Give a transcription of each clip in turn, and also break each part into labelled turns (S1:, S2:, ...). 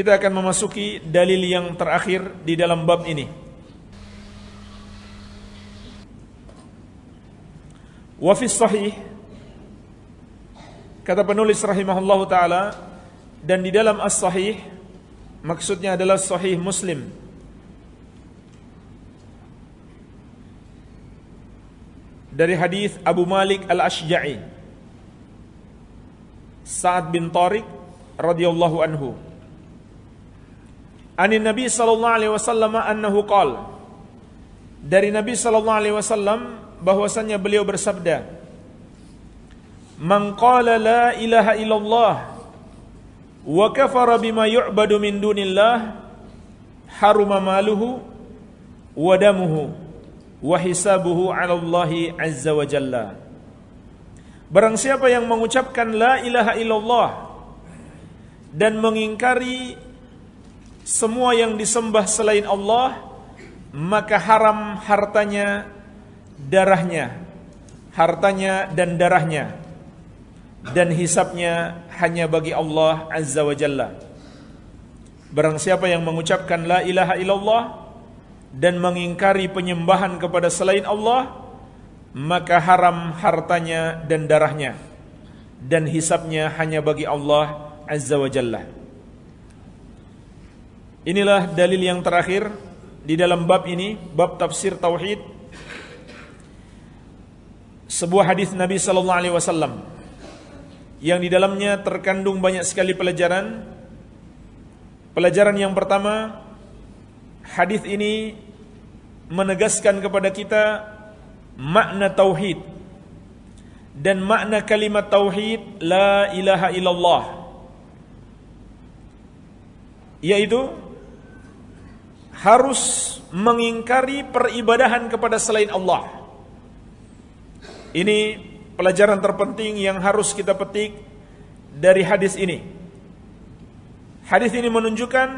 S1: kita akan memasuki dalil yang terakhir di dalam bab ini. Wa fi sahih kata penulis rahimahullahu taala dan di dalam as-sahih maksudnya adalah sahih Muslim dari hadis Abu Malik Al-Ashja'i Sa'ad bin Tariq radhiyallahu anhu Ani Nabi sallallahu alaihi wasallam annahu qala Dari Nabi sallallahu alaihi wasallam bahwasanya beliau bersabda Man qala la ilaha illallah wa kafara bima yu'badu min dunillah haruma maluhu wa damuhu wa hisabuhu 'ala Allah azza wa jalla. Barang siapa yang mengucapkan la ilaha illallah dan mengingkari semua yang disembah selain Allah maka haram hartanya darahnya hartanya dan darahnya. Dan hisapnya hanya bagi Allah azza wa jalla. Barang siapa yang mengucapkan la ilaha illallah dan mengingkari penyembahan kepada selain Allah maka haram hartanya dan darahnya. Dan hisapnya hanya bagi Allah azza wa jalla Inilah dalil yang terakhir di dalam bab ini, bab tafsir tauhid. Sebuah hadis Nabi sallallahu alaihi wasallam yang di dalamnya terkandung banyak sekali pelajaran. Pelajaran yang pertama, hadis ini menegaskan kepada kita makna tauhid dan makna kalimat tauhid la ilaha illallah yaitu harus mengingkari peribadahan kepada selain Allah. Ini pelajaran terpenting yang harus kita petik dari hadis ini. Hadis ini menunjukkan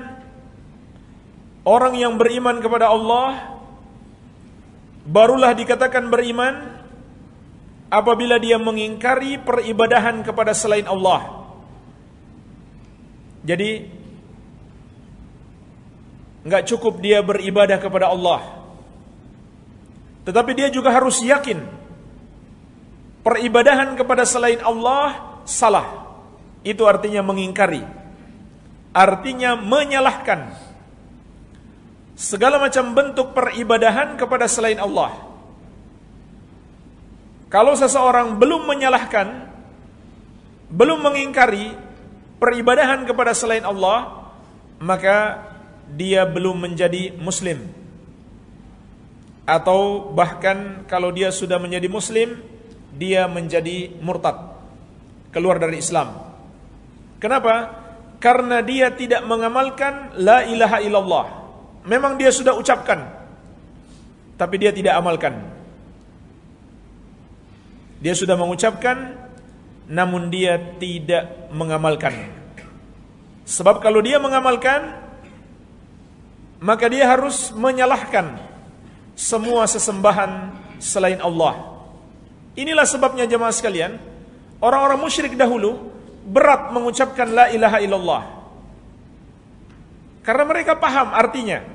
S1: orang yang beriman kepada Allah barulah dikatakan beriman apabila dia mengingkari peribadahan kepada selain Allah. Jadi Enggak cukup dia beribadah kepada Allah. Tetapi dia juga harus yakin peribadahan kepada selain Allah salah. Itu artinya mengingkari. Artinya menyalahkan segala macam bentuk peribadahan kepada selain Allah. Kalau seseorang belum menyalahkan, belum mengingkari peribadahan kepada selain Allah, maka dia belum menjadi muslim. Atau bahkan kalau dia sudah menjadi muslim dia menjadi murtad keluar dari Islam. Kenapa? Karena dia tidak mengamalkan la ilaha illallah. Memang dia sudah ucapkan tapi dia tidak amalkan. Dia sudah mengucapkan namun dia tidak mengamalkan. Sebab kalau dia mengamalkan maka dia harus menyalahkan semua sesembahan selain Allah. Inilah sebabnya jemaah sekalian, orang-orang musyrik dahulu berat mengucapkan la ilaha illallah. Karena mereka paham artinya.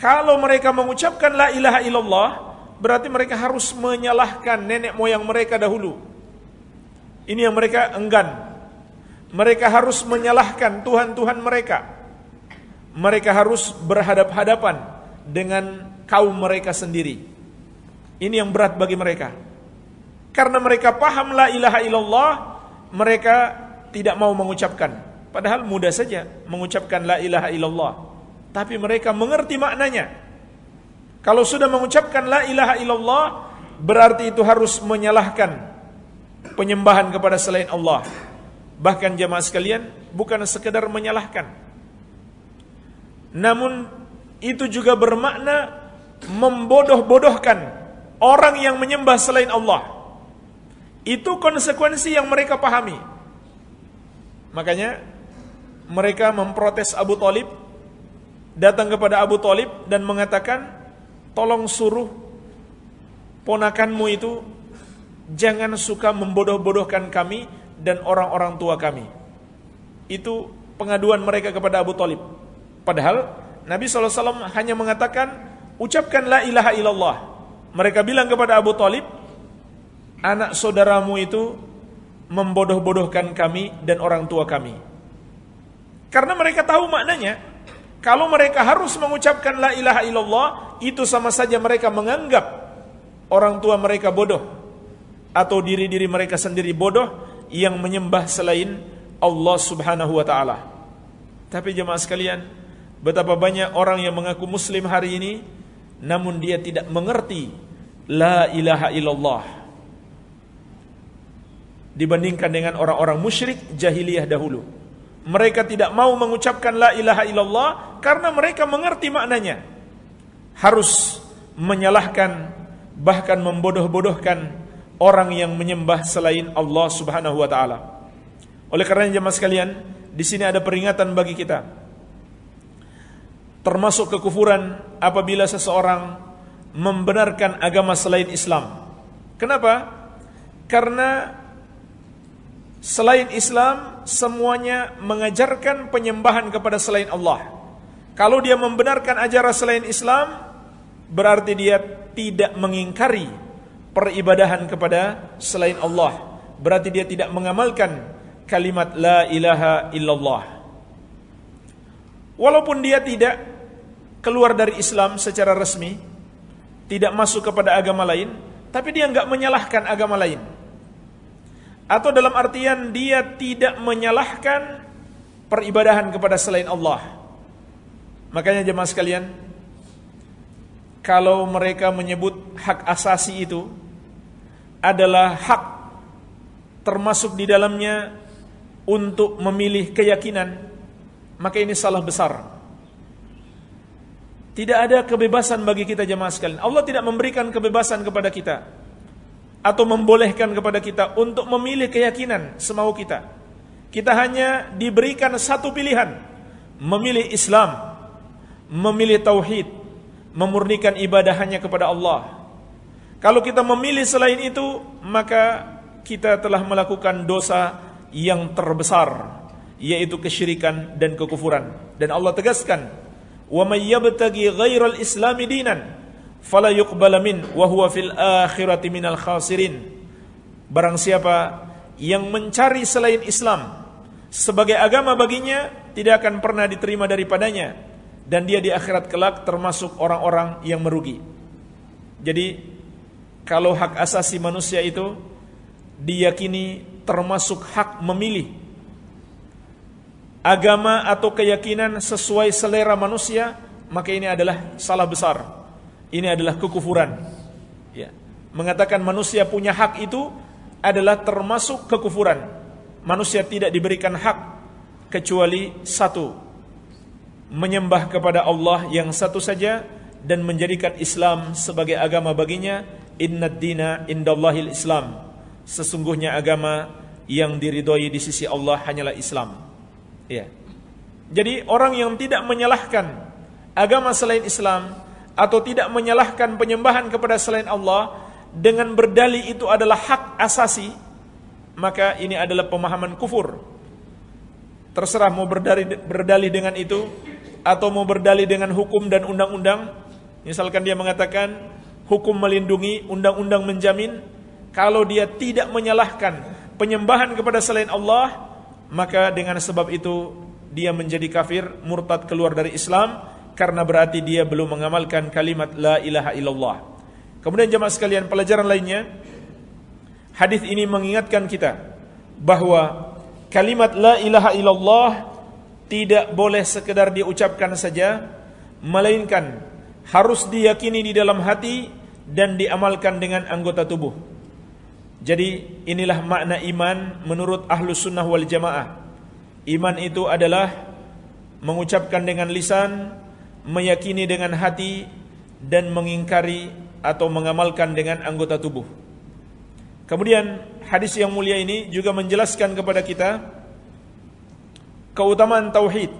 S1: Kalau mereka mengucapkan la ilaha illallah, berarti mereka harus menyalahkan nenek moyang mereka dahulu. Ini yang mereka enggan. Mereka harus menyalahkan Tuhan-Tuhan mereka mereka harus berhadap-hadapan dengan kaum mereka sendiri. Ini yang berat bagi mereka. Karena mereka paham la ilaha illallah, mereka tidak mau mengucapkan. Padahal mudah saja mengucapkan la ilaha illallah. Tapi mereka mengerti maknanya. Kalau sudah mengucapkan la ilaha illallah, berarti itu harus menyalahkan penyembahan kepada selain Allah. Bahkan jemaah sekalian, bukan sekedar menyalahkan, namun itu juga bermakna membodoh-bodohkan orang yang menyembah selain Allah. Itu konsekuensi yang mereka pahami. Makanya mereka memprotes Abu Talib datang kepada Abu Talib dan mengatakan tolong suruh ponakanmu itu jangan suka membodoh-bodohkan kami dan orang-orang tua kami. Itu pengaduan mereka kepada Abu Talib. Padahal Nabi SAW hanya mengatakan, ucapkan la ilaha illallah. Mereka bilang kepada Abu Talib, anak saudaramu itu membodoh-bodohkan kami dan orang tua kami. Karena mereka tahu maknanya. Kalau mereka harus mengucapkan la ilaha illallah, itu sama saja mereka menganggap orang tua mereka bodoh atau diri-diri mereka sendiri bodoh yang menyembah selain Allah Subhanahu wa taala. Tapi jemaah sekalian, betapa banyak orang yang mengaku muslim hari ini namun dia tidak mengerti la ilaha illallah dibandingkan dengan orang-orang musyrik jahiliyah dahulu. Mereka tidak mau mengucapkan la ilaha illallah karena mereka mengerti maknanya. Harus menyalahkan bahkan membodoh-bodohkan orang yang menyembah selain Allah Subhanahu wa taala. Oleh karena jemaah sekalian, di sini ada peringatan bagi kita. Termasuk kekufuran apabila seseorang membenarkan agama selain Islam. Kenapa? Karena Selain Islam, semuanya mengajarkan penyembahan kepada selain Allah. Kalau dia membenarkan ajaran selain Islam, berarti dia tidak mengingkari peribadahan kepada selain Allah. Berarti dia tidak mengamalkan kalimat la ilaha illallah. Walaupun dia tidak keluar dari Islam secara resmi, tidak masuk kepada agama lain, tapi dia enggak menyalahkan agama lain atau dalam artian dia tidak menyalahkan peribadahan kepada selain Allah. Makanya jemaah sekalian, kalau mereka menyebut hak asasi itu adalah hak termasuk di dalamnya untuk memilih keyakinan, maka ini salah besar. Tidak ada kebebasan bagi kita jemaah sekalian. Allah tidak memberikan kebebasan kepada kita atau membolehkan kepada kita untuk memilih keyakinan semau kita. Kita hanya diberikan satu pilihan, memilih Islam, memilih tauhid, memurnikan ibadah hanya kepada Allah. Kalau kita memilih selain itu, maka kita telah melakukan dosa yang terbesar, yaitu kesyirikan dan kekufuran. Dan Allah tegaskan, "Wa may yabtaghi ghairal islami dinan" fala yuqbala min wa huwa fil akhirati minal. Barang siapa yang mencari selain Islam sebagai agama baginya tidak akan pernah diterima daripadanya dan dia di akhirat kelak termasuk orang-orang yang merugi. Jadi kalau hak asasi manusia itu diyakini termasuk hak memilih agama atau keyakinan sesuai selera manusia, maka ini adalah salah besar. Ini adalah kekufuran. Ya. Mengatakan manusia punya hak itu adalah termasuk kekufuran. Manusia tidak diberikan hak kecuali satu. Menyembah kepada Allah yang satu saja dan menjadikan Islam sebagai agama baginya. Inna dina indallahil Islam. Sesungguhnya agama yang diridhoi di sisi Allah hanyalah Islam. Ya. Jadi orang yang tidak menyalahkan agama selain Islam atau tidak menyalahkan penyembahan kepada selain Allah dengan berdalih itu adalah hak asasi, maka ini adalah pemahaman kufur. Terserah mau berdalih, berdalih dengan itu atau mau berdalih dengan hukum dan undang-undang. Misalkan dia mengatakan hukum melindungi, undang-undang menjamin. Kalau dia tidak menyalahkan penyembahan kepada selain Allah, maka dengan sebab itu dia menjadi kafir, murtad keluar dari Islam karena berarti dia belum mengamalkan kalimat la ilaha illallah. Kemudian jemaah sekalian pelajaran lainnya hadis ini mengingatkan kita bahwa kalimat la ilaha illallah tidak boleh sekedar diucapkan saja melainkan harus diyakini di dalam hati dan diamalkan dengan anggota tubuh. Jadi inilah makna iman menurut ahlu sunnah wal jamaah. Iman itu adalah mengucapkan dengan lisan, meyakini dengan hati dan mengingkari atau mengamalkan dengan anggota tubuh. Kemudian hadis yang mulia ini juga menjelaskan kepada kita keutamaan tauhid.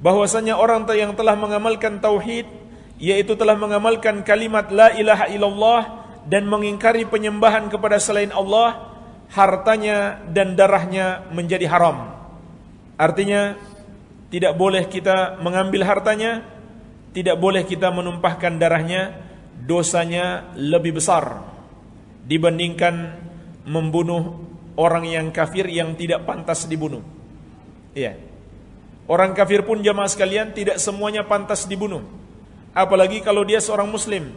S1: Bahwasanya orang yang telah mengamalkan tauhid yaitu telah mengamalkan kalimat la ilaha illallah dan mengingkari penyembahan kepada selain Allah, hartanya dan darahnya menjadi haram. Artinya tidak boleh kita mengambil hartanya, tidak boleh kita menumpahkan darahnya, dosanya lebih besar dibandingkan membunuh orang yang kafir yang tidak pantas dibunuh. Iya. Orang kafir pun jamaah sekalian tidak semuanya pantas dibunuh. Apalagi kalau dia seorang muslim.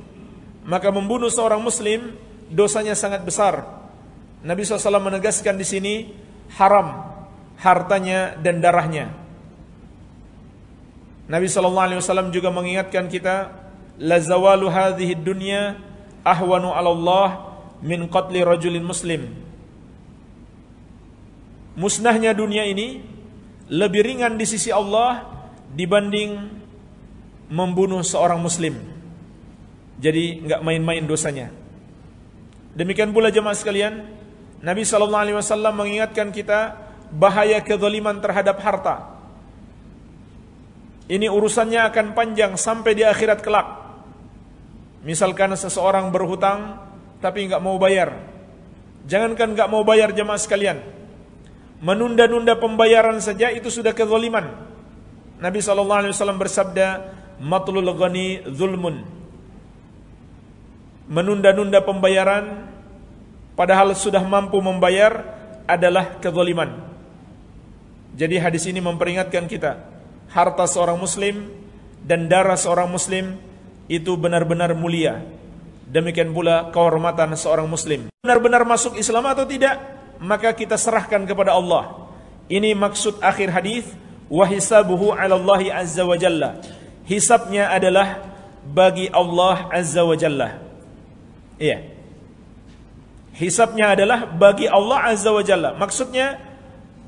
S1: Maka membunuh seorang muslim dosanya sangat besar. Nabi SAW menegaskan di sini haram hartanya dan darahnya. Nabi SAW juga mengingatkan kita la zawalu hadhihi dunya ahwanu 'ala Allah min qatli rajulin muslim. Musnahnya dunia ini lebih ringan di sisi Allah dibanding membunuh seorang muslim. Jadi nggak main-main dosanya. Demikian pula jemaah sekalian, Nabi sallallahu alaihi wasallam mengingatkan kita bahaya kezaliman terhadap harta. Ini urusannya akan panjang sampai di akhirat kelak. Misalkan seseorang berhutang tapi nggak mau bayar. Jangankan nggak mau bayar jemaah sekalian, menunda-nunda pembayaran saja itu sudah kezaliman. Nabi SAW bersabda, "Matlul ghani zulmun." Menunda-nunda pembayaran padahal sudah mampu membayar adalah kezaliman. Jadi hadis ini memperingatkan kita, harta seorang muslim dan darah seorang muslim itu benar-benar mulia. Demikian pula kehormatan seorang muslim. Benar-benar masuk Islam atau tidak? maka kita serahkan kepada Allah. Ini maksud akhir hadis wa hisabuhu 'ala Allah azza wa jalla. Hisabnya adalah bagi Allah azza wa jalla. Iya. Hisabnya adalah bagi Allah azza wa jalla. Maksudnya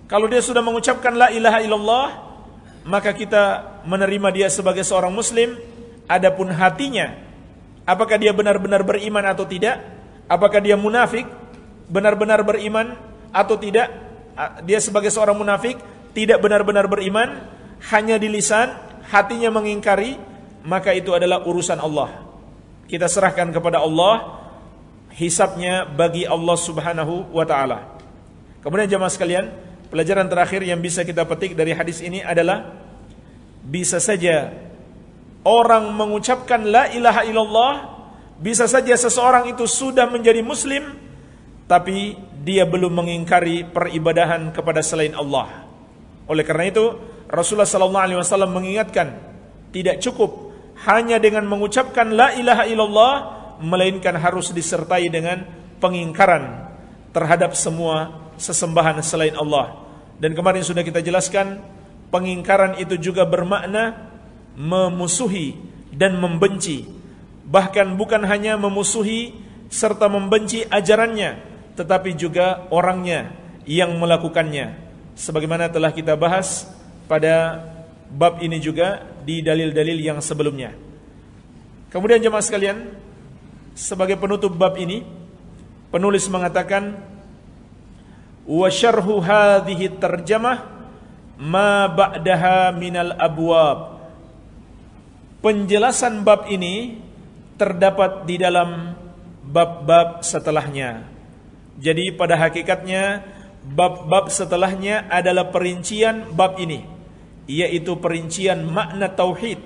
S1: kalau dia sudah mengucapkan la ilaha illallah maka kita menerima dia sebagai seorang muslim adapun hatinya apakah dia benar-benar beriman atau tidak apakah dia munafik benar-benar beriman atau tidak dia sebagai seorang munafik tidak benar-benar beriman hanya di lisan hatinya mengingkari maka itu adalah urusan Allah kita serahkan kepada Allah hisapnya bagi Allah Subhanahu wa taala kemudian jemaah sekalian pelajaran terakhir yang bisa kita petik dari hadis ini adalah bisa saja orang mengucapkan la ilaha illallah bisa saja seseorang itu sudah menjadi muslim tapi dia belum mengingkari peribadahan kepada selain Allah. Oleh karena itu, Rasulullah sallallahu alaihi wasallam mengingatkan, tidak cukup hanya dengan mengucapkan la ilaha illallah melainkan harus disertai dengan pengingkaran terhadap semua sesembahan selain Allah. Dan kemarin sudah kita jelaskan, pengingkaran itu juga bermakna memusuhi dan membenci. Bahkan bukan hanya memusuhi serta membenci ajarannya, tetapi juga orangnya yang melakukannya sebagaimana telah kita bahas pada bab ini juga di dalil-dalil yang sebelumnya. Kemudian jemaah sekalian, sebagai penutup bab ini, penulis mengatakan wa syarhu hadhihi tarjamah ma ba'daha minal abwab. Penjelasan bab ini terdapat di dalam bab-bab setelahnya. Jadi pada hakikatnya bab-bab setelahnya adalah perincian bab ini yaitu perincian makna tauhid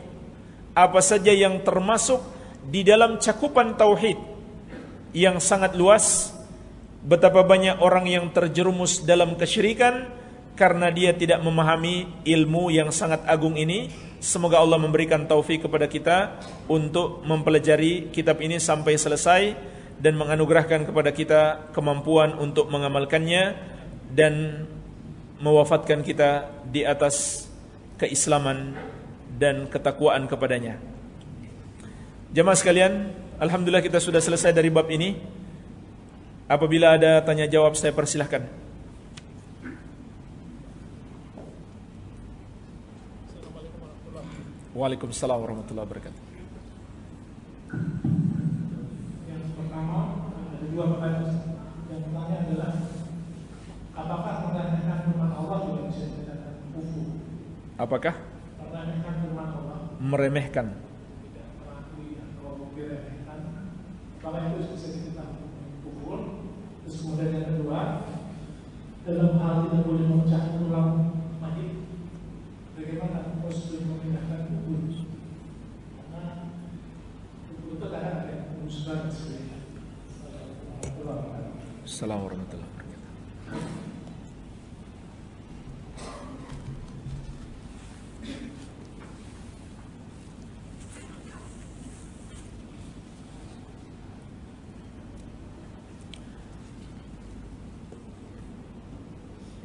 S1: apa saja yang termasuk di dalam cakupan tauhid yang sangat luas betapa banyak orang yang terjerumus dalam kesyirikan karena dia tidak memahami ilmu yang sangat agung ini semoga Allah memberikan taufik kepada kita untuk mempelajari kitab ini sampai selesai dan menganugerahkan kepada kita kemampuan untuk mengamalkannya dan mewafatkan kita di atas keislaman dan ketakwaan kepadanya. Jemaah sekalian, alhamdulillah kita sudah selesai dari bab ini. Apabila ada tanya jawab saya persilahkan. Waalaikumsalam warahmatullahi wabarakatuh.
S2: dua pertanyaan. Yang pertama adalah apakah meremehkan firman Allah juga bisa dikatakan kufur?
S1: Apakah?
S2: Meremehkan firman Allah.
S1: Meremehkan.
S2: Kalau itu bisa kita pukul. Terus kemudian yang kedua, dalam hal tidak boleh memecahkan tulang mayit.
S1: Bagaimana
S2: prosedur memindahkan kubur? Karena kubur itu kadang ada kerusuhan sebenarnya. Assalamualaikum
S1: warahmatullahi wabarakatuh.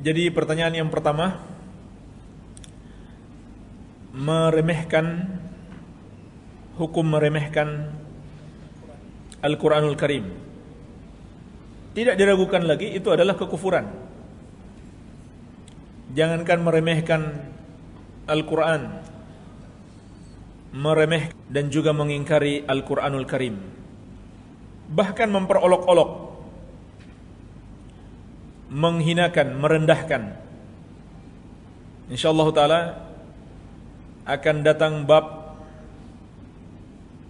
S1: Jadi pertanyaan yang pertama meremehkan hukum meremehkan Al-Qur'anul Karim. Tidak diragukan lagi itu adalah kekufuran. Jangankan meremehkan Al-Qur'an, meremeh dan juga mengingkari Al-Qur'anul Karim. Bahkan memperolok-olok menghinakan, merendahkan. Insyaallah taala akan datang bab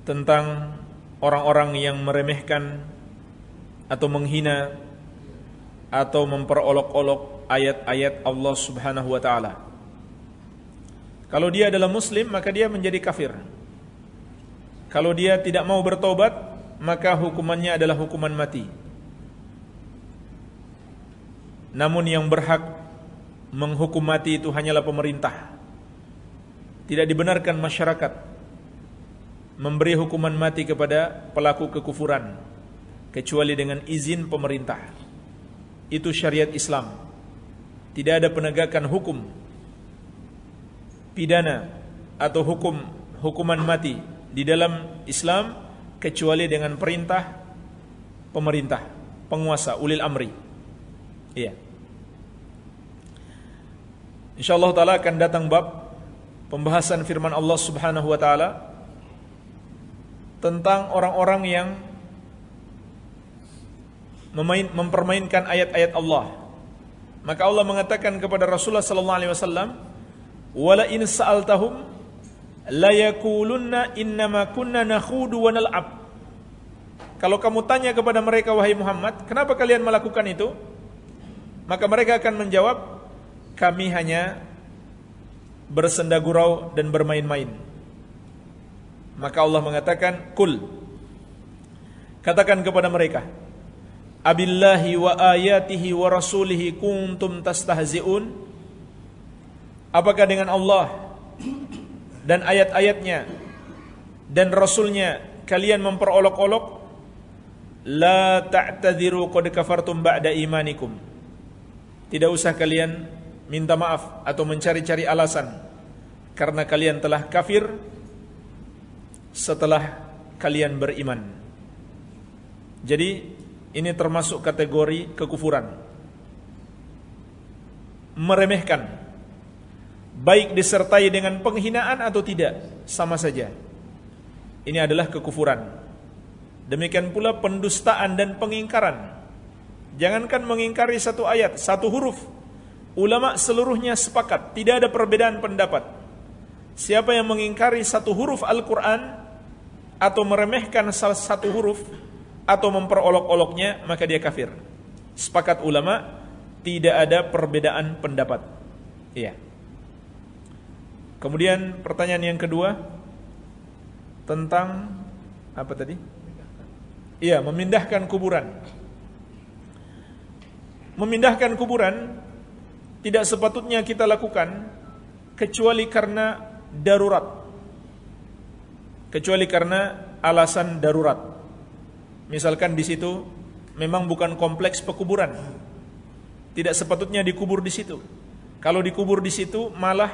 S1: tentang orang-orang yang meremehkan atau menghina atau memperolok-olok ayat-ayat Allah Subhanahu wa taala. Kalau dia adalah muslim maka dia menjadi kafir. Kalau dia tidak mau bertobat maka hukumannya adalah hukuman mati. Namun yang berhak menghukum mati itu hanyalah pemerintah. Tidak dibenarkan masyarakat memberi hukuman mati kepada pelaku kekufuran kecuali dengan izin pemerintah. Itu syariat Islam. Tidak ada penegakan hukum pidana atau hukum hukuman mati di dalam Islam kecuali dengan perintah pemerintah, penguasa ulil amri. Iya. InsyaAllah ta'ala akan datang bab Pembahasan firman Allah subhanahu wa ta'ala Tentang orang-orang yang memain, Mempermainkan ayat-ayat Allah Maka Allah mengatakan kepada Rasulullah sallallahu alaihi wasallam Wala in sa'altahum La innama kunna nakhudu wa nal'ab Kalau kamu tanya kepada mereka wahai Muhammad Kenapa kalian melakukan itu? Maka mereka akan menjawab kami hanya bersenda gurau dan bermain-main. Maka Allah mengatakan, "Kul." Katakan kepada mereka, "Abillahi wa ayatihi wa rasulihi kuntum tastahzi'un?" Apakah dengan Allah dan ayat-ayatnya dan rasulnya kalian memperolok-olok? La ta'tadiru qad kafartum ba'da imanikum. Tidak usah kalian minta maaf atau mencari-cari alasan karena kalian telah kafir setelah kalian beriman. Jadi ini termasuk kategori kekufuran. Meremehkan baik disertai dengan penghinaan atau tidak sama saja. Ini adalah kekufuran. Demikian pula pendustaan dan pengingkaran. Jangankan mengingkari satu ayat, satu huruf Ulama seluruhnya sepakat, tidak ada perbedaan pendapat. Siapa yang mengingkari satu huruf Al-Quran atau meremehkan salah satu huruf atau memperolok-oloknya, maka dia kafir. Sepakat ulama, tidak ada perbedaan pendapat. Iya. Kemudian pertanyaan yang kedua tentang apa tadi? Iya, memindahkan kuburan. Memindahkan kuburan tidak sepatutnya kita lakukan kecuali karena darurat. Kecuali karena alasan darurat. Misalkan di situ memang bukan kompleks pekuburan. Tidak sepatutnya dikubur di situ. Kalau dikubur di situ malah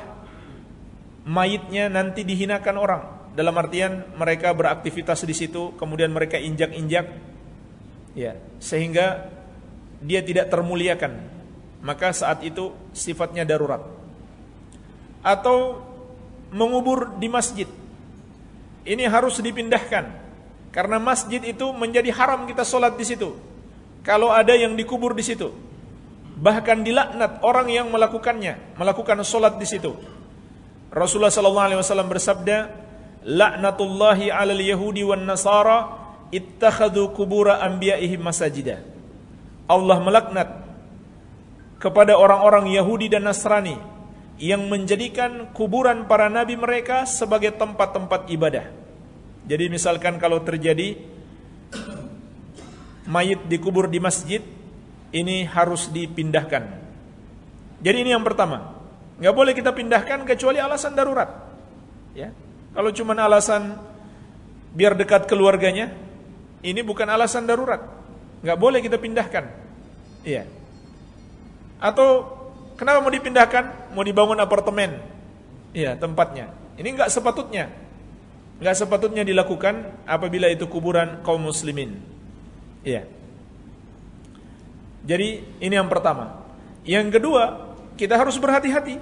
S1: mayitnya nanti dihinakan orang. Dalam artian mereka beraktivitas di situ, kemudian mereka injak-injak, ya, sehingga dia tidak termuliakan maka saat itu sifatnya darurat. Atau mengubur di masjid. Ini harus dipindahkan karena masjid itu menjadi haram kita sholat di situ. Kalau ada yang dikubur di situ, bahkan dilaknat orang yang melakukannya, melakukan sholat di situ. Rasulullah sallallahu alaihi wasallam bersabda, "Laknatullahi 'alal yahudi wan nasara ittakhadhu kubura anbiya'ihim masajida." Allah melaknat kepada orang-orang Yahudi dan Nasrani yang menjadikan kuburan para nabi mereka sebagai tempat-tempat ibadah. Jadi misalkan kalau terjadi mayit dikubur di masjid, ini harus dipindahkan. Jadi ini yang pertama. Nggak boleh kita pindahkan kecuali alasan darurat. Ya. Kalau cuma alasan biar dekat keluarganya, ini bukan alasan darurat. Nggak boleh kita pindahkan. Iya. Atau kenapa mau dipindahkan? Mau dibangun apartemen. Iya, tempatnya. Ini nggak sepatutnya. Nggak sepatutnya dilakukan apabila itu kuburan kaum muslimin. Iya. Jadi ini yang pertama. Yang kedua, kita harus berhati-hati.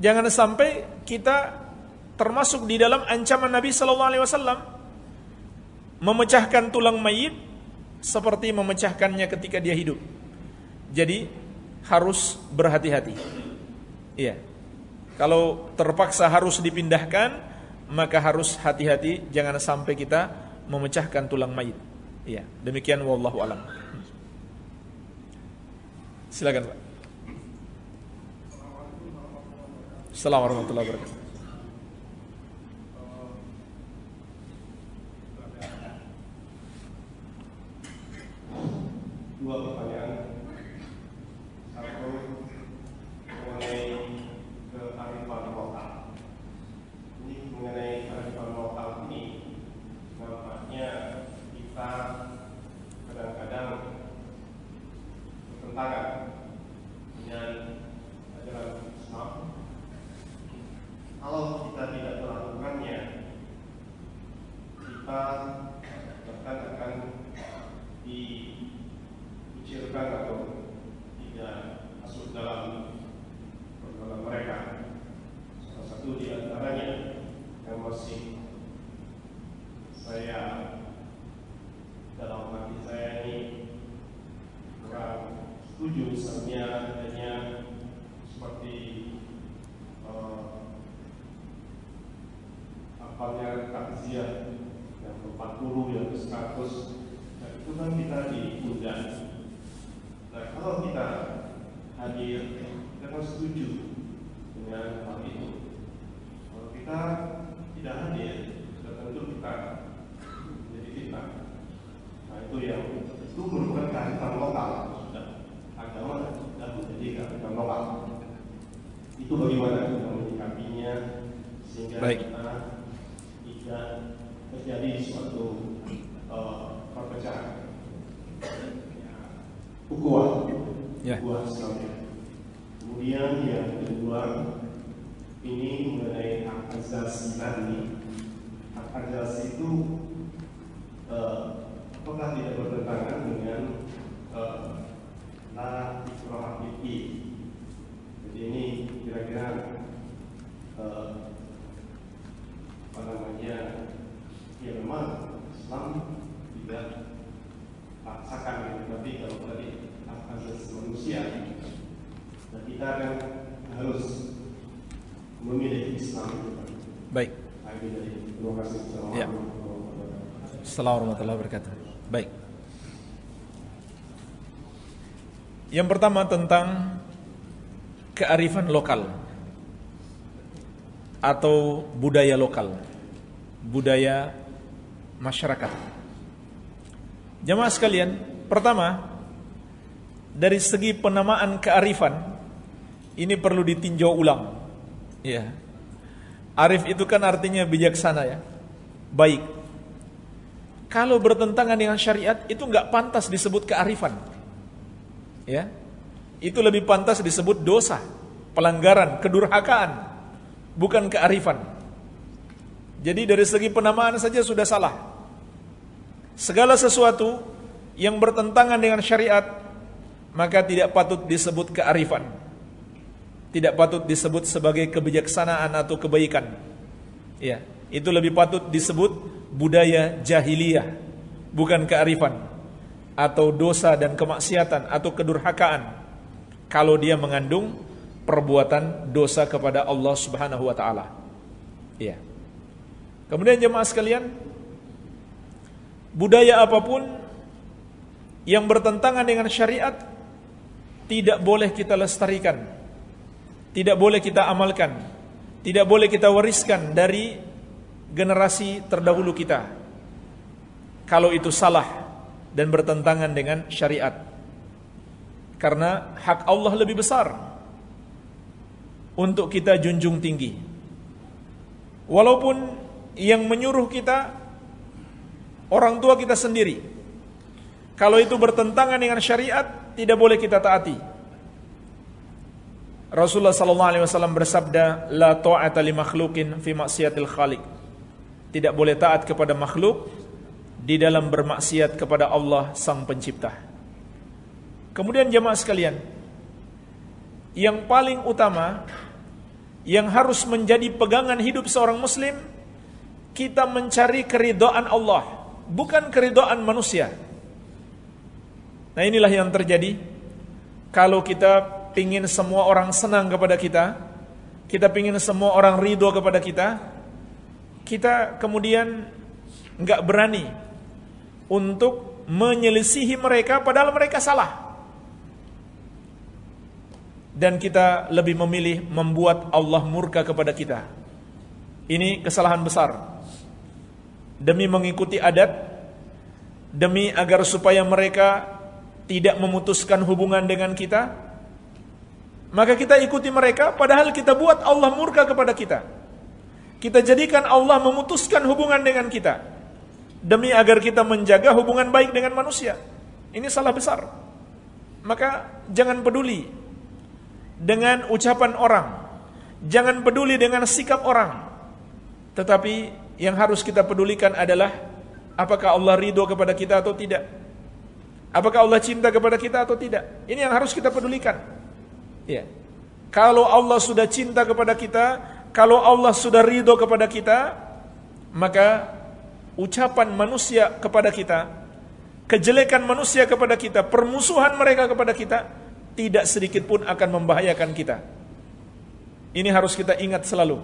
S1: Jangan sampai kita termasuk di dalam ancaman Nabi sallallahu alaihi wasallam memecahkan tulang mayit seperti memecahkannya ketika dia hidup. Jadi harus berhati-hati. Iya. Kalau terpaksa harus dipindahkan, maka harus hati-hati jangan sampai kita memecahkan tulang mayit. Iya, demikian wallahu alam. Silakan Pak. Assalamualaikum warahmatullahi wabarakatuh.
S3: Dua pertanyaan. Satu mengenai kearifan lokal. Ini mengenai kearifan lokal ini nampaknya kita kadang-kadang bertentangan dengan ajaran Islam. Kalau kita tidak melakukannya, kita bahkan akan dikucilkan atau tidak masuk dalam pergaulan mereka. Salah satu di antaranya yang masih saya dalam hati saya ini kurang setuju misalnya adanya seperti uh, apalnya takziah yang 40 yang 100 nah, itu kan kita diundang nah kalau kita hadir kita kan setuju dengan hal itu kalau kita tidak hadir sudah tentu kita jadi fitnah nah itu yang itu merupakan kearifan lokal. Sudah. Agama sudah menjadi kearifan lokal. Itu bagaimana? Kita menyikapinya sehingga
S1: Baik.
S3: kita tidak terjadi suatu uh, perpecahan ukuah
S1: Ya.
S3: ukuah Islamnya kemudian yang kedua ini mengenai hak asasi tadi hak asasi itu uh, apakah tidak bertentangan dengan uh, la ikraha fiddin? jadi ini kira-kira uh, apa namanya ya memang Islam tidak paksakan gitu. tapi kalau tadi hak asasi manusia nah kita kan harus memilih Islam
S1: Baik.
S3: Nah, ini dari terima kasih
S1: Ya.
S3: Assalamualaikum warahmatullahi wabarakatuh.
S1: Baik. Yang pertama tentang kearifan lokal atau budaya lokal, budaya masyarakat. Jemaah sekalian, pertama dari segi penamaan kearifan ini perlu ditinjau ulang. Ya. Arif itu kan artinya bijaksana ya. Baik. Kalau bertentangan dengan syariat itu nggak pantas disebut kearifan. Ya. Itu lebih pantas disebut dosa, pelanggaran, kedurhakaan, bukan kearifan. Jadi dari segi penamaan saja sudah salah. Segala sesuatu yang bertentangan dengan syariat maka tidak patut disebut kearifan. Tidak patut disebut sebagai kebijaksanaan atau kebaikan. Ya, itu lebih patut disebut budaya jahiliyah, bukan kearifan atau dosa dan kemaksiatan atau kedurhakaan kalau dia mengandung perbuatan dosa kepada Allah Subhanahu wa taala. Iya. Kemudian jemaah sekalian, budaya apa pun yang bertentangan dengan syariat tidak boleh kita lestarikan. Tidak boleh kita amalkan. Tidak boleh kita wariskan dari generasi terdahulu kita. Kalau itu salah dan bertentangan dengan syariat. Karena hak Allah lebih besar untuk kita junjung tinggi. Walaupun yang menyuruh kita orang tua kita sendiri. Kalau itu bertentangan dengan syariat, tidak boleh kita taati. Rasulullah sallallahu alaihi wasallam bersabda, "La ta'ata li makhluqin fi maksiatil khaliq." Tidak boleh taat kepada makhluk di dalam bermaksiat kepada Allah Sang Pencipta. Kemudian jemaah sekalian, yang paling utama yang harus menjadi pegangan hidup seorang muslim kita mencari keridhaan Allah, bukan keridhaan manusia. Nah, inilah yang terjadi kalau kita pingin semua orang senang kepada kita, kita pingin semua orang ridho kepada kita, kita kemudian nggak berani untuk menyelisihi mereka padahal mereka salah. Dan kita lebih memilih membuat Allah murka kepada kita. Ini kesalahan besar. Demi mengikuti adat, demi agar supaya mereka tidak memutuskan hubungan dengan kita, maka kita ikuti mereka padahal kita buat Allah murka kepada kita. Kita jadikan Allah memutuskan hubungan dengan kita demi agar kita menjaga hubungan baik dengan manusia. Ini salah besar. Maka jangan peduli dengan ucapan orang. Jangan peduli dengan sikap orang. Tetapi yang harus kita pedulikan adalah apakah Allah ridho kepada kita atau tidak. Apakah Allah cinta kepada kita atau tidak. Ini yang harus kita pedulikan. Ya. Kalau Allah sudah cinta kepada kita, kalau Allah sudah ridho kepada kita, maka ucapan manusia kepada kita, kejelekan manusia kepada kita, permusuhan mereka kepada kita, tidak sedikit pun akan membahayakan kita. Ini harus kita ingat selalu.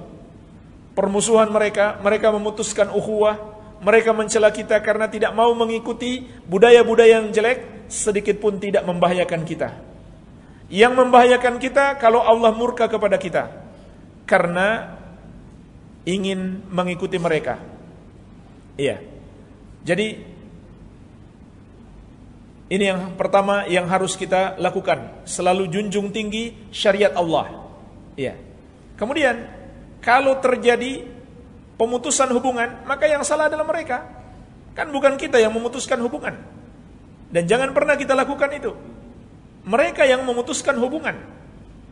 S1: Permusuhan mereka, mereka memutuskan ukhuwah, mereka mencela kita karena tidak mau mengikuti budaya-budaya yang jelek, sedikit pun tidak membahayakan kita. Yang membahayakan kita kalau Allah murka kepada kita karena ingin mengikuti mereka. Iya. Jadi ini yang pertama yang harus kita lakukan, selalu junjung tinggi syariat Allah. Iya. Kemudian kalau terjadi pemutusan hubungan, maka yang salah adalah mereka. Kan bukan kita yang memutuskan hubungan. Dan jangan pernah kita lakukan itu. Mereka yang memutuskan hubungan.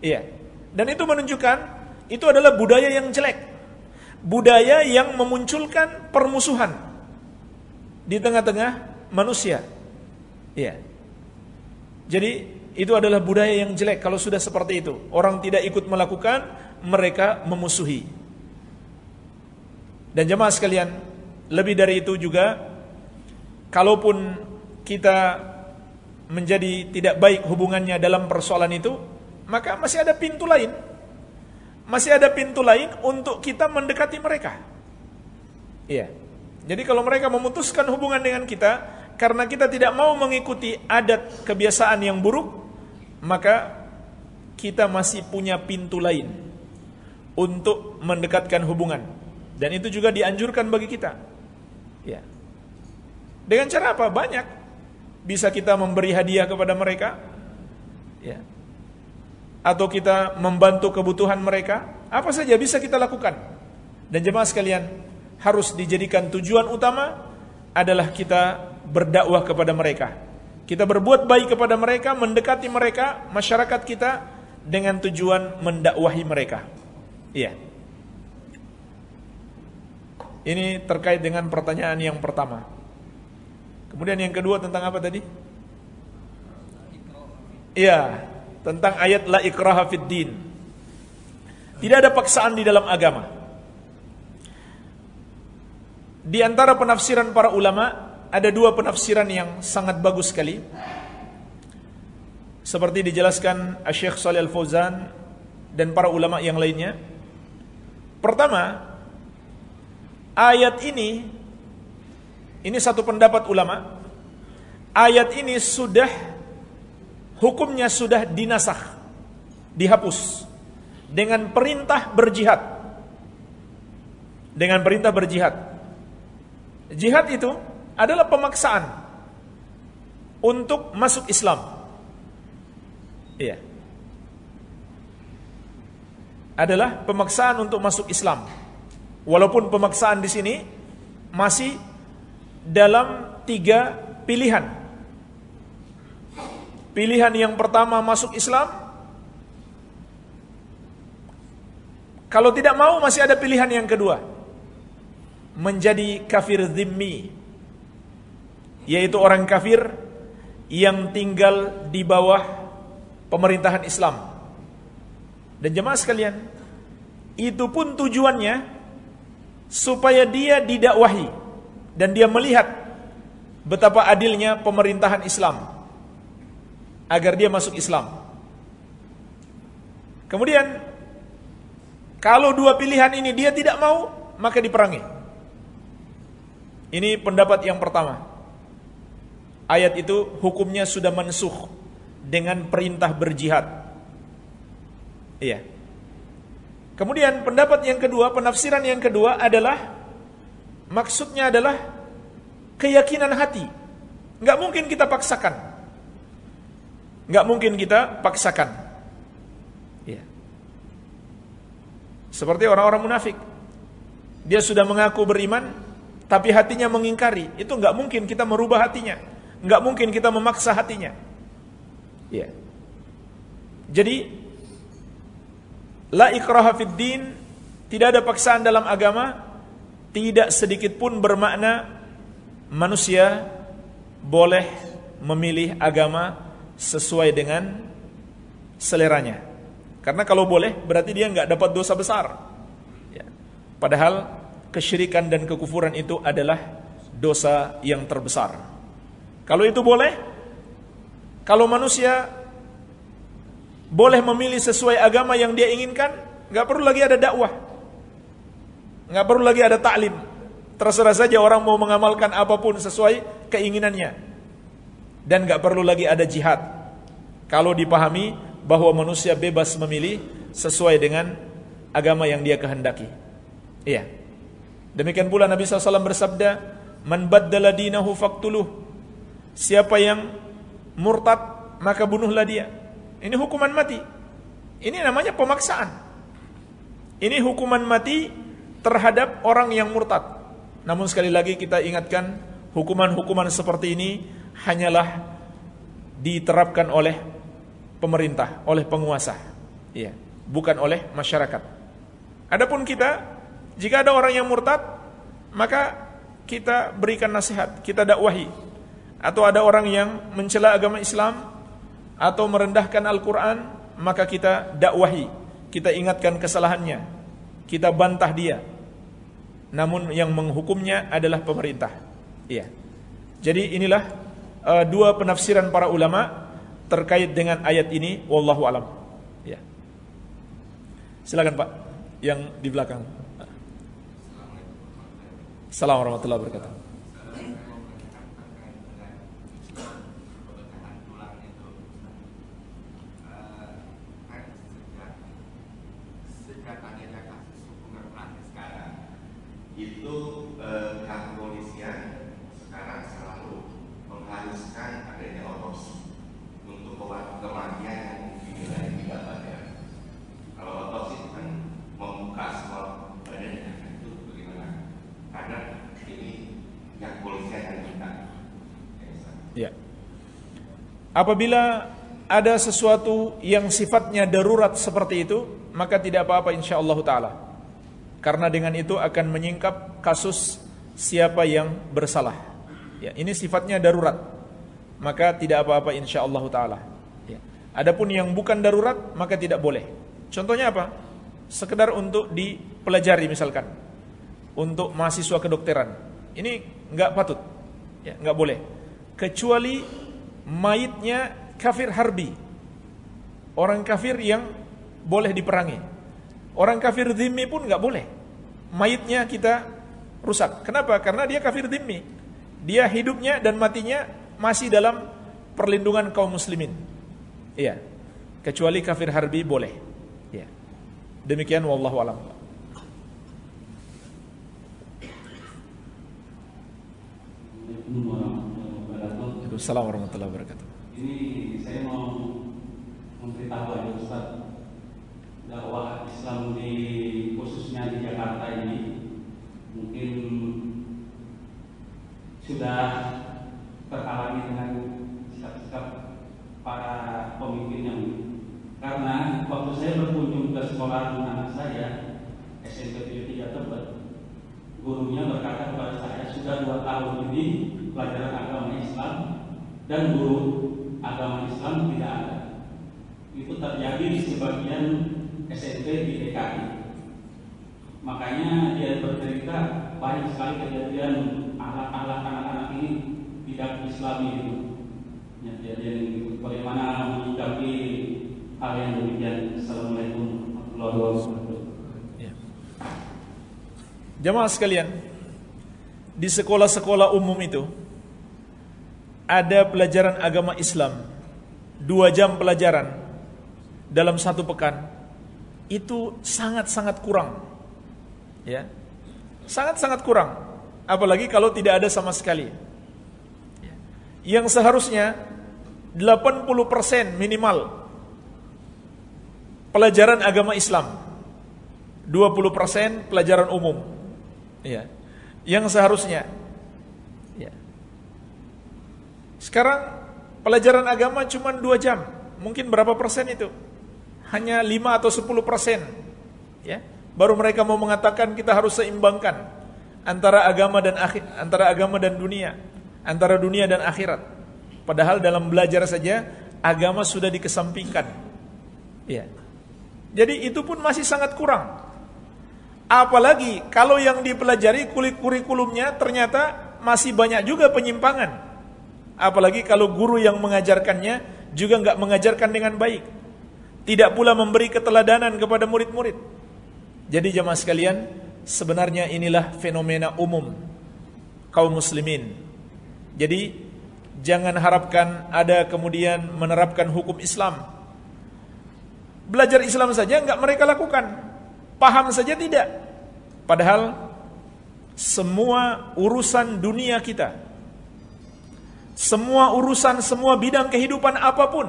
S1: Iya. Dan itu menunjukkan itu adalah budaya yang jelek. Budaya yang memunculkan permusuhan di tengah-tengah manusia. Iya. Jadi itu adalah budaya yang jelek kalau sudah seperti itu. Orang tidak ikut melakukan, mereka memusuhi. Dan jemaah sekalian, lebih dari itu juga kalaupun kita menjadi tidak baik hubungannya dalam persoalan itu, maka masih ada pintu lain. Masih ada pintu lain untuk kita mendekati mereka. Iya. Jadi kalau mereka memutuskan hubungan dengan kita karena kita tidak mau mengikuti adat kebiasaan yang buruk, maka kita masih punya pintu lain untuk mendekatkan hubungan. Dan itu juga dianjurkan bagi kita. Ya. Dengan cara apa? Banyak. Bisa kita memberi hadiah kepada mereka? Ya. Atau kita membantu kebutuhan mereka? Apa saja bisa kita lakukan. Dan jemaah sekalian, harus dijadikan tujuan utama adalah kita berdakwah kepada mereka. Kita berbuat baik kepada mereka, mendekati mereka, masyarakat kita dengan tujuan mendakwahi mereka. Iya. Ini terkait dengan pertanyaan yang pertama. Kemudian yang kedua tentang apa tadi? Iya, tentang ayat la ikraha fid din. Tidak ada paksaan di dalam agama. Di antara penafsiran para ulama ada dua penafsiran yang sangat bagus sekali. Seperti dijelaskan Syekh Shalih Al-Fauzan dan para ulama yang lainnya. Pertama, ayat ini ini satu pendapat ulama. Ayat ini sudah hukumnya sudah dinasah, dihapus dengan perintah berjihad. Dengan perintah berjihad. Jihad itu adalah pemaksaan untuk masuk Islam. Iya. Adalah pemaksaan untuk masuk Islam. Walaupun pemaksaan di sini masih dalam tiga pilihan. Pilihan yang pertama masuk Islam. Kalau tidak mau masih ada pilihan yang kedua. Menjadi kafir zimmi. Yaitu orang kafir yang tinggal di bawah pemerintahan Islam. Dan jemaah sekalian, itu pun tujuannya supaya dia didakwahi dan dia melihat betapa adilnya pemerintahan Islam agar dia masuk Islam. Kemudian kalau dua pilihan ini dia tidak mau, maka diperangi. Ini pendapat yang pertama. Ayat itu hukumnya sudah mensuh dengan perintah berjihad. Iya. Kemudian pendapat yang kedua, penafsiran yang kedua adalah maksudnya adalah keyakinan hati. Enggak mungkin kita paksakan. Enggak mungkin kita paksakan. Iya. Seperti orang-orang munafik. Dia sudah mengaku beriman, tapi hatinya mengingkari. Itu enggak mungkin kita merubah hatinya. Enggak mungkin kita memaksa hatinya. Ya. Jadi la ikraha fid din, tidak ada paksaan dalam agama, tidak sedikit pun bermakna manusia boleh memilih agama sesuai dengan seleranya. Karena kalau boleh berarti dia nggak dapat dosa besar. Ya. Padahal kesyirikan dan kekufuran itu adalah dosa yang terbesar. Kalau itu boleh, kalau manusia boleh memilih sesuai agama yang dia inginkan, nggak perlu lagi ada dakwah, nggak perlu lagi ada taklim. Terserah saja orang mau mengamalkan apa pun sesuai keinginannya, dan nggak perlu lagi ada jihad. Kalau dipahami bahwa manusia bebas memilih sesuai dengan agama yang dia kehendaki. Iya. Demikian pula Nabi SAW bersabda, "Man baddala dinahu faqtuluh." Siapa yang murtad maka bunuhlah dia. Ini hukuman mati. Ini namanya pemaksaan. Ini hukuman mati terhadap orang yang murtad. Namun sekali lagi kita ingatkan hukuman-hukuman seperti ini hanyalah diterapkan oleh pemerintah, oleh penguasa. Iya, bukan oleh masyarakat. Adapun kita jika ada orang yang murtad maka kita berikan nasihat, kita dakwahi atau ada orang yang mencela agama Islam atau merendahkan Al-Quran, maka kita dakwahi, kita ingatkan kesalahannya, kita bantah dia. Namun yang menghukumnya adalah pemerintah. Iya. Jadi inilah uh, dua penafsiran para ulama terkait dengan ayat ini. Wallahu alam. Ya. Silakan Pak, yang di belakang. Assalamualaikum warahmatullahi wabarakatuh. Apabila ada sesuatu yang sifatnya darurat seperti itu, maka tidak apa-apa insyaallah taala. Karena dengan itu akan menyingkap kasus siapa yang bersalah. Ya, ini sifatnya darurat. Maka tidak apa-apa insyaallah taala. Ya. Adapun yang bukan darurat maka tidak boleh. Contohnya apa? Sekedar untuk dipelajari misalkan. Untuk mahasiswa kedokteran. Ini enggak patut. Ya, enggak boleh. Kecuali mayitnya kafir harbi. Orang kafir yang boleh diperangi. Orang kafir dhimmi pun nggak boleh. Mayitnya kita rusak. Kenapa? Karena dia kafir dhimmi. Dia hidupnya dan matinya masih dalam perlindungan kaum muslimin. Iya. Kecuali kafir harbi boleh. Iya. Demikian wallahu alam. Waalaikumsalam warahmatullahi wabarakatuh.
S4: Ini saya mau memberitahu aja Ustaz dakwah Islam di khususnya di Jakarta ini mungkin sudah terhalangi dengan sikap-sikap para pemimpin yang karena waktu saya berkunjung ke sekolah anak saya SMP 3 Tebet gurunya berkata kepada saya sudah dua tahun ini pelajaran agama Islam dan guru agama Islam tidak ada. Itu terjadi di sebagian SMP di DKI makanya dia bercerita banyak sekali kejadian anak-anak anak-anak ini tidak Islami itu. Ya, kejadian bagaimana menyikapi hal yang demikian. Assalamualaikum warahmatullahi wabarakatuh.
S1: Ya. Jamaah sekalian, di sekolah-sekolah umum itu ada pelajaran agama Islam. Dua jam pelajaran dalam satu pekan. Itu sangat-sangat kurang. Ya. Sangat-sangat kurang. Apalagi kalau tidak ada sama sekali. Ya. yang seharusnya 80% minimal pelajaran agama Islam. 20% pelajaran umum. Ya. Yang seharusnya ya sekarang pelajaran agama cuma 2 jam. Mungkin berapa persen itu? Hanya 5 atau 10 persen. Ya. Baru mereka mau mengatakan kita harus seimbangkan antara agama dan akhir antara agama dan dunia antara dunia dan akhirat. Padahal dalam belajar saja agama sudah dikesampingkan. Ya. Jadi itu pun masih sangat kurang. Apalagi kalau yang dipelajari kurikulumnya ternyata masih banyak juga penyimpangan apalagi kalau guru yang mengajarkannya juga nggak mengajarkan dengan baik tidak pula memberi keteladanan kepada murid-murid. Jadi jemaah sekalian, sebenarnya inilah fenomena umum kaum muslimin. Jadi jangan harapkan ada kemudian menerapkan hukum Islam. Belajar Islam saja nggak mereka lakukan. Paham saja tidak. Padahal semua urusan dunia kita semua urusan, semua bidang kehidupan apa pun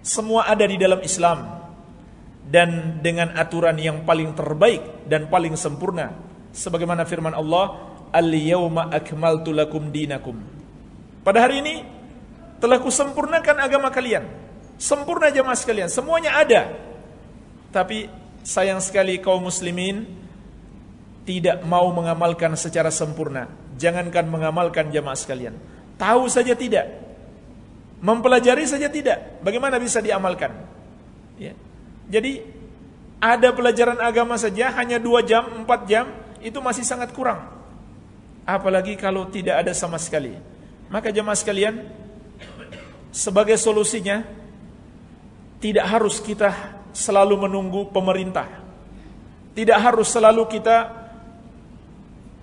S1: semua ada di dalam Islam. Dan dengan aturan yang paling terbaik dan paling sempurna sebagaimana firman Allah al-yauma akmaltu lakum dinakum. Pada hari ini telah kusempurnakan agama kalian. Sempurna jemaah sekalian semuanya ada. Tapi sayang sekali kaum muslimin tidak mau mengamalkan secara sempurna. Jangankan mengamalkan jemaah sekalian tahu saja tidak Mempelajari saja tidak. Bagaimana bisa diamalkan? Ya. Jadi ada pelajaran agama saja hanya dua jam, empat jam itu masih sangat kurang. Apalagi kalau tidak ada sama sekali. Maka jemaah sekalian, sebagai solusinya tidak harus kita selalu menunggu pemerintah. Tidak harus selalu kita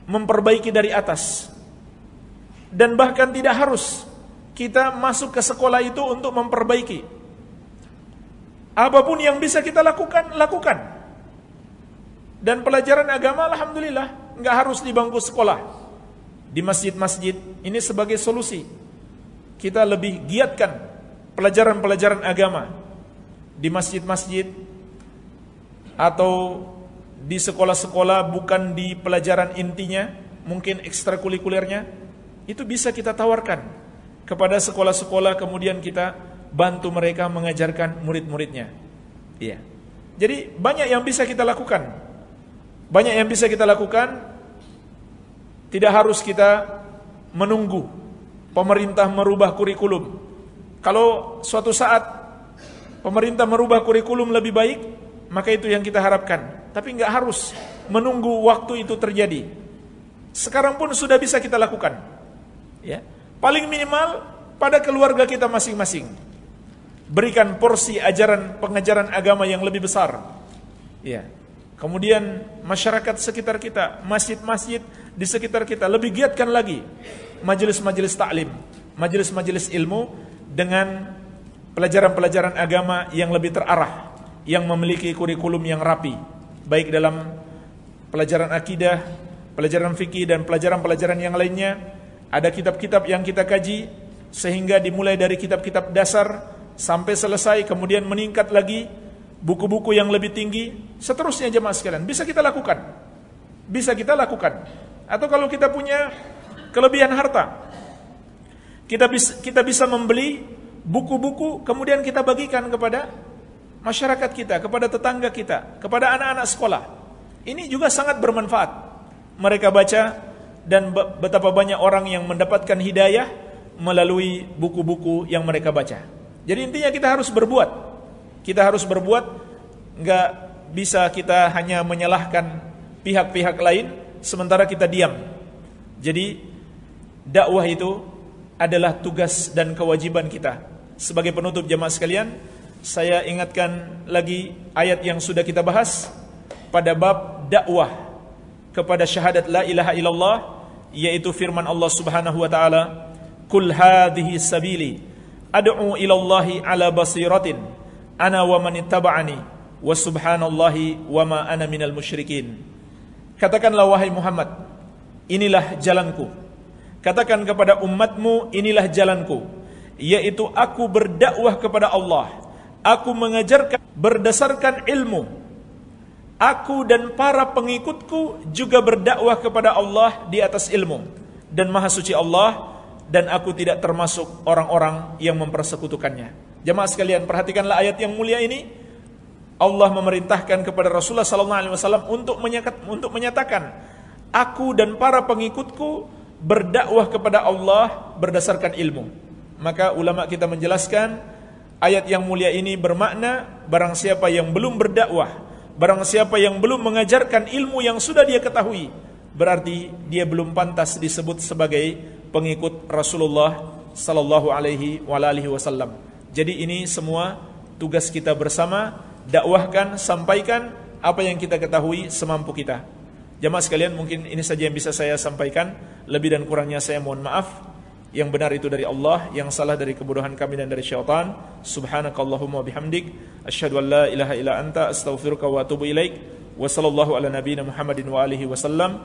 S1: memperbaiki dari atas. Dan bahkan tidak harus kita masuk ke sekolah itu untuk memperbaiki. Apa pun yang bisa kita lakukan, lakukan. Dan pelajaran agama alhamdulillah nggak harus di bangku sekolah. Di masjid-masjid ini sebagai solusi. Kita lebih giatkan pelajaran-pelajaran agama di masjid-masjid atau di sekolah-sekolah bukan di pelajaran intinya, mungkin ekstrakurikulernya, itu bisa kita tawarkan kepada sekolah-sekolah kemudian kita bantu mereka mengajarkan murid-muridnya. Iya. Jadi banyak yang bisa kita lakukan. Banyak yang bisa kita lakukan. Tidak harus kita menunggu pemerintah merubah kurikulum. Kalau suatu saat pemerintah merubah kurikulum lebih baik, maka itu yang kita harapkan. Tapi nggak harus menunggu waktu itu terjadi. Sekarang pun sudah bisa kita lakukan. Ya. Paling minimal pada keluarga kita masing-masing. Berikan porsi ajaran pengajaran agama yang lebih besar. Ya. Kemudian masyarakat sekitar kita, masjid-masjid di sekitar kita lebih giatkan lagi majelis-majelis taklim, majelis-majelis ilmu dengan pelajaran-pelajaran agama yang lebih terarah, yang memiliki kurikulum yang rapi, baik dalam pelajaran akidah, pelajaran fikih dan pelajaran-pelajaran yang lainnya ada kitab-kitab yang kita kaji sehingga dimulai dari kitab-kitab dasar sampai selesai kemudian meningkat lagi buku-buku yang lebih tinggi seterusnya jemaah sekalian. Bisa kita lakukan. Bisa kita lakukan. Atau kalau kita punya kelebihan harta kita bisa kita bisa membeli buku-buku kemudian kita bagikan kepada masyarakat kita kepada tetangga kita kepada anak-anak sekolah. Ini juga sangat bermanfaat. Mereka baca dan betapa banyak orang yang mendapatkan hidayah melalui buku-buku yang mereka baca jadi intinya kita harus berbuat. Kita harus berbuat, nggak bisa kita hanya menyalahkan pihak-pihak lain sementara kita diam. Jadi dakwah itu adalah tugas dan kewajiban kita. Sebagai penutup jemaah sekalian, saya ingatkan lagi ayat yang sudah kita bahas pada bab dakwah kepada syahadat la ilaha illallah yaitu firman Allah Subhanahu wa taala, "Kul hadhihi sabili" ad'u ila Allahi ala basiratin ana wa man ittaba'ani wa subhanallahi wa ma ana minal musyrikin. Katakanlah wahai Muhammad, inilah jalanku. Katakan kepada umatmu, inilah jalanku, yaitu aku berdakwah kepada Allah. Aku mengajarkan berdasarkan ilmu. Aku dan para pengikutku juga berdakwah kepada Allah di atas ilmu. Dan Maha Suci Allah dan aku tidak termasuk orang-orang yang mempersekutukannya. Jemaah sekalian, perhatikanlah ayat yang mulia ini. Allah memerintahkan kepada Rasulullah sallallahu alaihi wasallam untuk untuk menyatakan, aku dan para pengikutku berdakwah kepada Allah berdasarkan ilmu. Maka ulama kita menjelaskan ayat yang mulia ini bermakna barang siapa yang belum berdakwah, barang siapa yang belum mengajarkan ilmu yang sudah dia ketahui, berarti dia belum pantas disebut sebagai pengikut Rasulullah sallallahu alaihi wasallam. Jadi ini semua tugas kita bersama, dakwahkan, sampaikan apa yang kita ketahui semampu kita. Jamaah sekalian, mungkin ini saja yang bisa saya sampaikan. Lebih dan kurangnya saya mohon maaf. Yang benar itu dari Allah, yang salah dari kebodohan kami dan dari syaitan. Subhanakallahumma bihamdik, asyhadu an la ilaha illa anta astaghfiruka wa atubu ilaik. Wa sallallahu ala nabiyyina Muhammadin wa alihi wasallam.